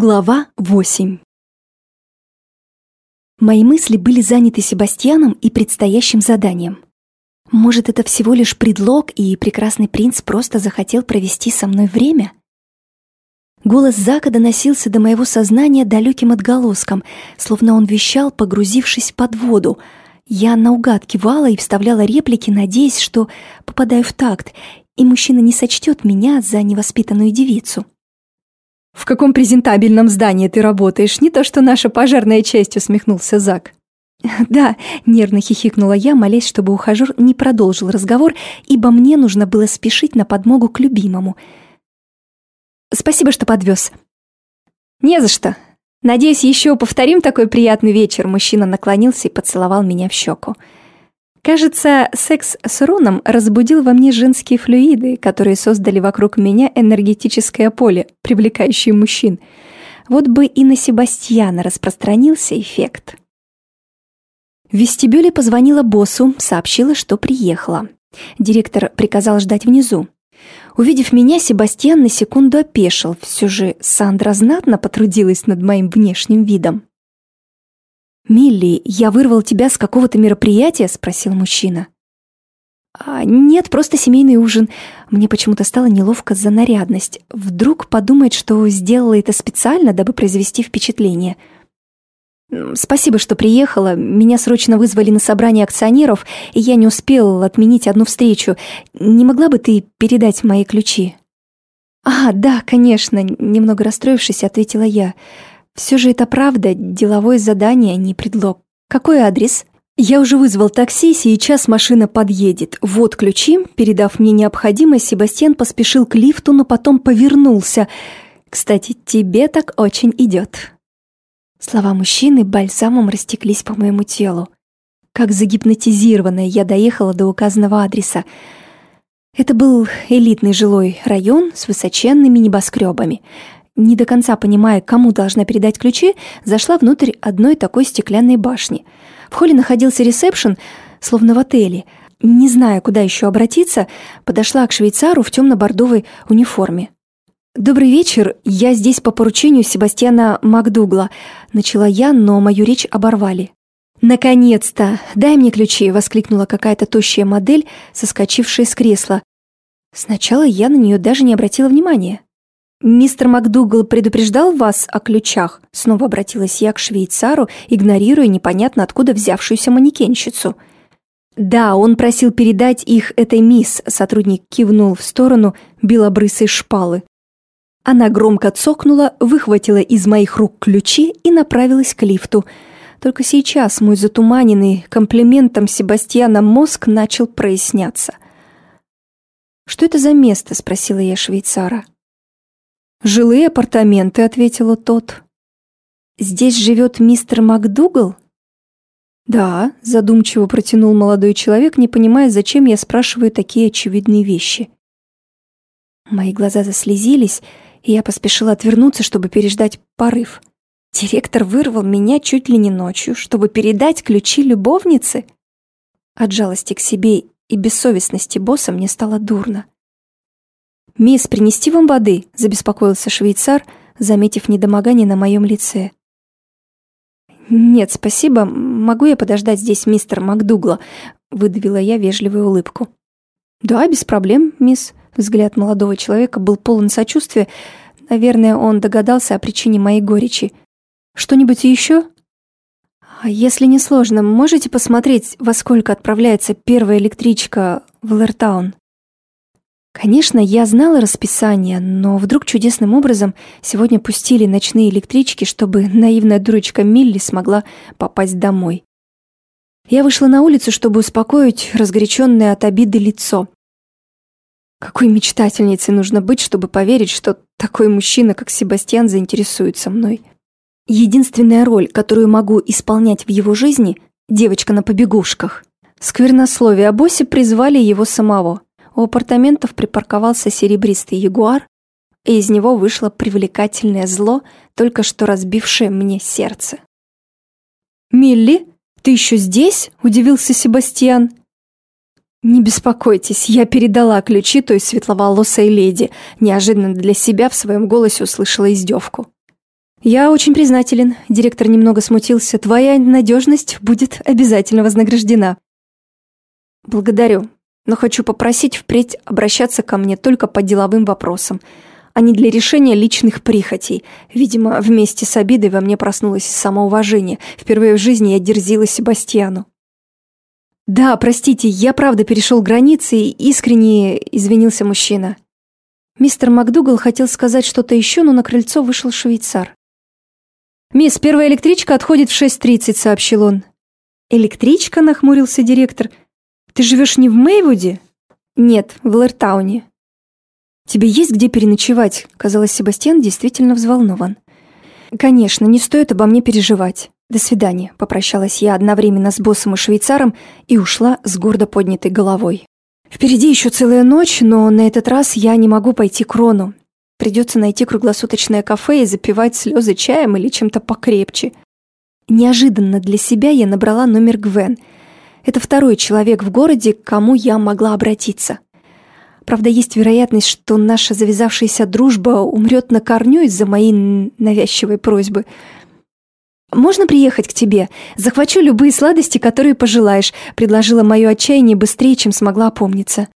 Глава 8 Мои мысли были заняты Себастьяном и предстоящим заданием. Может, это всего лишь предлог, и прекрасный принц просто захотел провести со мной время? Голос Зака доносился до моего сознания далеким отголоском, словно он вещал, погрузившись под воду. Я наугад кивала и вставляла реплики, надеясь, что попадаю в такт, и мужчина не сочтет меня за невоспитанную девицу. «В каком презентабельном здании ты работаешь? Не то что наша пожарная часть», — усмехнулся Зак. «Да», — нервно хихикнула я, молясь, чтобы ухажер не продолжил разговор, ибо мне нужно было спешить на подмогу к любимому. «Спасибо, что подвез». «Не за что. Надеюсь, еще повторим такой приятный вечер», — мужчина наклонился и поцеловал меня в щеку. Кажется, секс с Роном разбудил во мне женские флюиды, которые создали вокруг меня энергетическое поле, привлекающее мужчин. Вот бы и на Себастьяна распространился эффект. В вестибюле позвонила боссу, сообщила, что приехала. Директор приказал ждать внизу. Увидев меня, Себастьян на секунду опешил. Все же Сандра знатно потрудилась над моим внешним видом. «Милли, я вырвал тебя с какого-то мероприятия?» — спросил мужчина. А, «Нет, просто семейный ужин. Мне почему-то стало неловко за нарядность. Вдруг подумает, что сделала это специально, дабы произвести впечатление. Спасибо, что приехала. Меня срочно вызвали на собрание акционеров, и я не успел отменить одну встречу. Не могла бы ты передать мои ключи?» «А, да, конечно», — немного расстроившись, ответила я. Все же это правда, деловое задание, не предлог. Какой адрес? Я уже вызвал такси, сейчас машина подъедет. Вот ключи. Передав мне необходимое, Себастьян поспешил к лифту, но потом повернулся. Кстати, тебе так очень идет. Слова мужчины бальзамом растеклись по моему телу. Как загипнотизированная, я доехала до указанного адреса. Это был элитный жилой район с высоченными небоскребами – не до конца понимая, кому должна передать ключи, зашла внутрь одной такой стеклянной башни. В холле находился ресепшн, словно в отеле. Не зная, куда еще обратиться, подошла к швейцару в темно-бордовой униформе. «Добрый вечер, я здесь по поручению Себастьяна Макдугла», — начала я, но мою речь оборвали. «Наконец-то! Дай мне ключи!» — воскликнула какая-то тощая модель, соскочившая с кресла. Сначала я на нее даже не обратила внимания. «Мистер МакДугал предупреждал вас о ключах?» Снова обратилась я к швейцару, игнорируя непонятно откуда взявшуюся манекенщицу. «Да, он просил передать их этой мисс», сотрудник кивнул в сторону белобрысой шпалы. Она громко цокнула, выхватила из моих рук ключи и направилась к лифту. Только сейчас мой затуманенный комплиментом Себастьяна мозг начал проясняться. «Что это за место?» – спросила я швейцара. «Жилые апартаменты», — ответила тот. «Здесь живет мистер МакДугал?» «Да», — задумчиво протянул молодой человек, не понимая, зачем я спрашиваю такие очевидные вещи. Мои глаза заслезились, и я поспешила отвернуться, чтобы переждать порыв. Директор вырвал меня чуть ли не ночью, чтобы передать ключи любовнице. От жалости к себе и бессовестности босса мне стало дурно. «Мисс, принести вам воды?» – забеспокоился швейцар, заметив недомогание на моем лице. «Нет, спасибо. Могу я подождать здесь мистер МакДугла?» – выдавила я вежливую улыбку. «Да, без проблем, мисс». Взгляд молодого человека был полон сочувствия. Наверное, он догадался о причине моей горечи. «Что-нибудь еще?» «А если не сложно, можете посмотреть, во сколько отправляется первая электричка в Лэртаун?» Конечно, я знала расписание, но вдруг чудесным образом сегодня пустили ночные электрички, чтобы наивная дурочка Милли смогла попасть домой. Я вышла на улицу, чтобы успокоить разгоряченное от обиды лицо. Какой мечтательницей нужно быть, чтобы поверить, что такой мужчина, как Себастьян, заинтересуется мной. Единственная роль, которую могу исполнять в его жизни – девочка на побегушках. Сквернословие о призвали его самого – у апартаментов припарковался серебристый ягуар, и из него вышло привлекательное зло, только что разбившее мне сердце. «Милли, ты еще здесь?» – удивился Себастьян. «Не беспокойтесь, я передала ключи той светловолосой леди», неожиданно для себя в своем голосе услышала издевку. «Я очень признателен», — директор немного смутился. «Твоя надежность будет обязательно вознаграждена». «Благодарю, но хочу попросить впредь обращаться ко мне только по деловым вопросам, а не для решения личных прихотей. Видимо, вместе с обидой во мне проснулось самоуважение. Впервые в жизни я дерзила Себастьяну. «Да, простите, я правда перешел границы и искренне извинился мужчина». Мистер МакДугал хотел сказать что-то еще, но на крыльцо вышел швейцар. «Мисс, первая электричка отходит в 6.30», — сообщил он. «Электричка?» — нахмурился директор. «Ты живешь не в Мейвуде?» «Нет, в Лэртауне». «Тебе есть где переночевать?» Казалось, Себастьян действительно взволнован. «Конечно, не стоит обо мне переживать. До свидания», — попрощалась я одновременно с боссом и швейцаром и ушла с гордо поднятой головой. Впереди еще целая ночь, но на этот раз я не могу пойти к Рону. Придется найти круглосуточное кафе и запивать слезы чаем или чем-то покрепче. Неожиданно для себя я набрала номер Гвен. Это второй человек в городе, к кому я могла обратиться. Правда, есть вероятность, что наша завязавшаяся дружба умрет на корню из-за моей навязчивой просьбы. «Можно приехать к тебе? Захвачу любые сладости, которые пожелаешь», предложила мое отчаяние быстрее, чем смогла опомниться.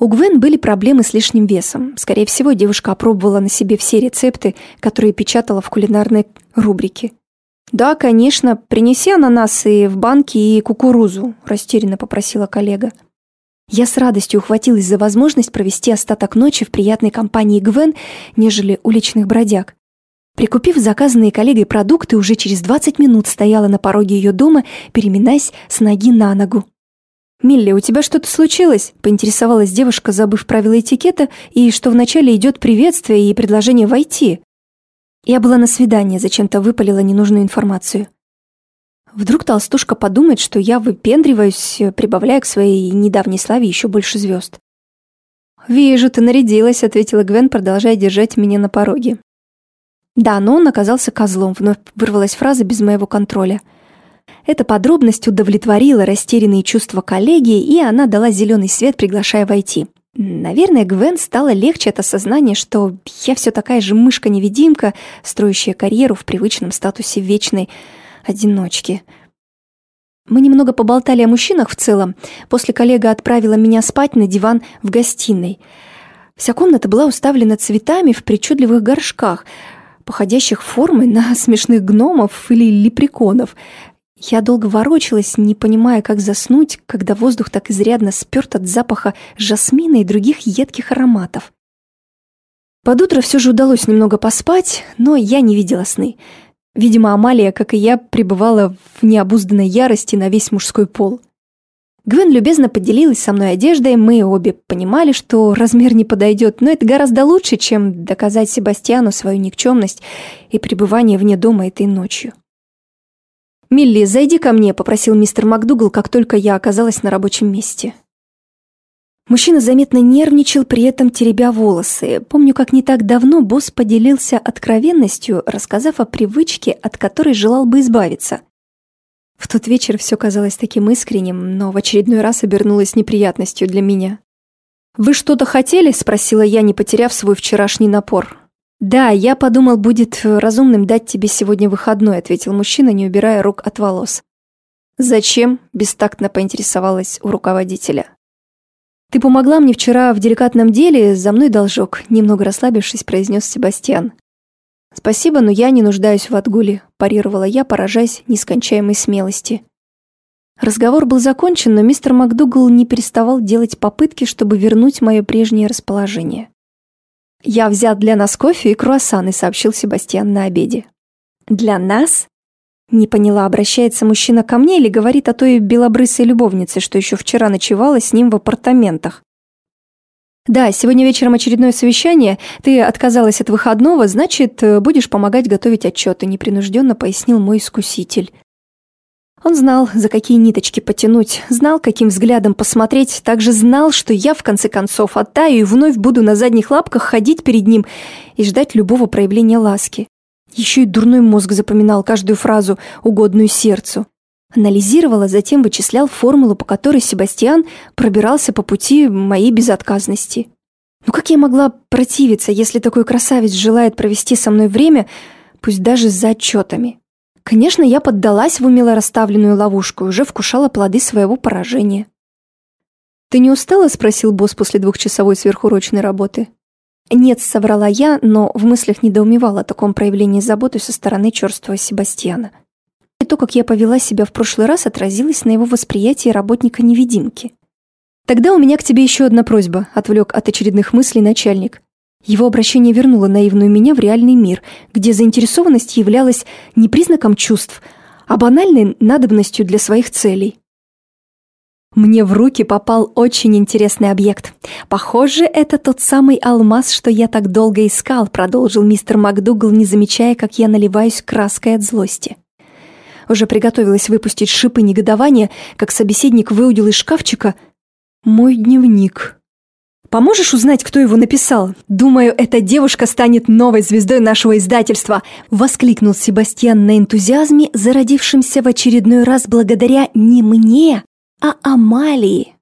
У Гвен были проблемы с лишним весом. Скорее всего, девушка опробовала на себе все рецепты, которые печатала в кулинарной рубрике. «Да, конечно, принеси ананасы в банки и кукурузу», растерянно попросила коллега. Я с радостью ухватилась за возможность провести остаток ночи в приятной компании Гвен, нежели уличных бродяг. Прикупив заказанные коллегой продукты, уже через 20 минут стояла на пороге ее дома, переминаясь с ноги на ногу. «Милли, у тебя что-то случилось?» – поинтересовалась девушка, забыв правила этикета, и что вначале идет приветствие и предложение войти. Я была на свидании, зачем-то выпалила ненужную информацию. Вдруг толстушка подумает, что я выпендриваюсь, прибавляя к своей недавней славе еще больше звезд. «Вижу, ты нарядилась», — ответила Гвен, продолжая держать меня на пороге. Да, но он оказался козлом, вновь вырвалась фраза без моего контроля. Эта подробность удовлетворила растерянные чувства коллеги, и она дала зеленый свет, приглашая войти. Наверное, Гвен стало легче от осознания, что я все такая же мышка-невидимка, строящая карьеру в привычном статусе вечной одиночки. Мы немного поболтали о мужчинах в целом. После коллега отправила меня спать на диван в гостиной. Вся комната была уставлена цветами в причудливых горшках, походящих формой на смешных гномов или лепреконов. Я долго ворочалась, не понимая, как заснуть, когда воздух так изрядно сперт от запаха жасмина и других едких ароматов. Под утро все же удалось немного поспать, но я не видела сны. Видимо, Амалия, как и я, пребывала в необузданной ярости на весь мужской пол. Гвен любезно поделилась со мной одеждой, мы обе понимали, что размер не подойдет, но это гораздо лучше, чем доказать Себастьяну свою никчемность и пребывание вне дома этой ночью. «Милли, зайди ко мне», — попросил мистер МакДугал, как только я оказалась на рабочем месте. Мужчина заметно нервничал, при этом теребя волосы. Помню, как не так давно босс поделился откровенностью, рассказав о привычке, от которой желал бы избавиться. В тот вечер все казалось таким искренним, но в очередной раз обернулось неприятностью для меня. «Вы что-то хотели?» – спросила я, не потеряв свой вчерашний напор. «Да, я подумал, будет разумным дать тебе сегодня выходной», – ответил мужчина, не убирая рук от волос. «Зачем?» – бестактно поинтересовалась у руководителя. «Ты помогла мне вчера в деликатном деле, за мной должок», немного расслабившись, произнес Себастьян. «Спасибо, но я не нуждаюсь в отгуле», парировала я, поражаясь нескончаемой смелости. Разговор был закончен, но мистер МакДугал не переставал делать попытки, чтобы вернуть мое прежнее расположение. «Я взял для нас кофе и круассаны», — сообщил Себастьян на обеде. «Для нас?» Не поняла, обращается мужчина ко мне или говорит о той белобрысой любовнице, что еще вчера ночевала с ним в апартаментах. «Да, сегодня вечером очередное совещание. Ты отказалась от выходного, значит, будешь помогать готовить отчеты», непринужденно пояснил мой искуситель. Он знал, за какие ниточки потянуть, знал, каким взглядом посмотреть, также знал, что я, в конце концов, оттаю и вновь буду на задних лапках ходить перед ним и ждать любого проявления ласки. Еще и дурной мозг запоминал каждую фразу, угодную сердцу. Анализировала, затем вычислял формулу, по которой Себастьян пробирался по пути моей безотказности. Ну как я могла противиться, если такой красавец желает провести со мной время, пусть даже за отчетами. Конечно, я поддалась в умело расставленную ловушку и уже вкушала плоды своего поражения. «Ты не устала?» – спросил босс после двухчасовой сверхурочной работы. «Нет», – соврала я, но в мыслях недоумевала о таком проявлении заботы со стороны черствого Себастьяна. И то, как я повела себя в прошлый раз, отразилось на его восприятии работника-невидимки. «Тогда у меня к тебе еще одна просьба», – отвлек от очередных мыслей начальник. Его обращение вернуло наивную меня в реальный мир, где заинтересованность являлась не признаком чувств, а банальной надобностью для своих целей. Мне в руки попал очень интересный объект. Похоже, это тот самый алмаз, что я так долго искал, продолжил мистер МакДугал, не замечая, как я наливаюсь краской от злости. Уже приготовилась выпустить шипы негодования, как собеседник выудил из шкафчика мой дневник. Поможешь узнать, кто его написал? Думаю, эта девушка станет новой звездой нашего издательства!» Воскликнул Себастьян на энтузиазме, зародившемся в очередной раз благодаря не мне, а Амалии.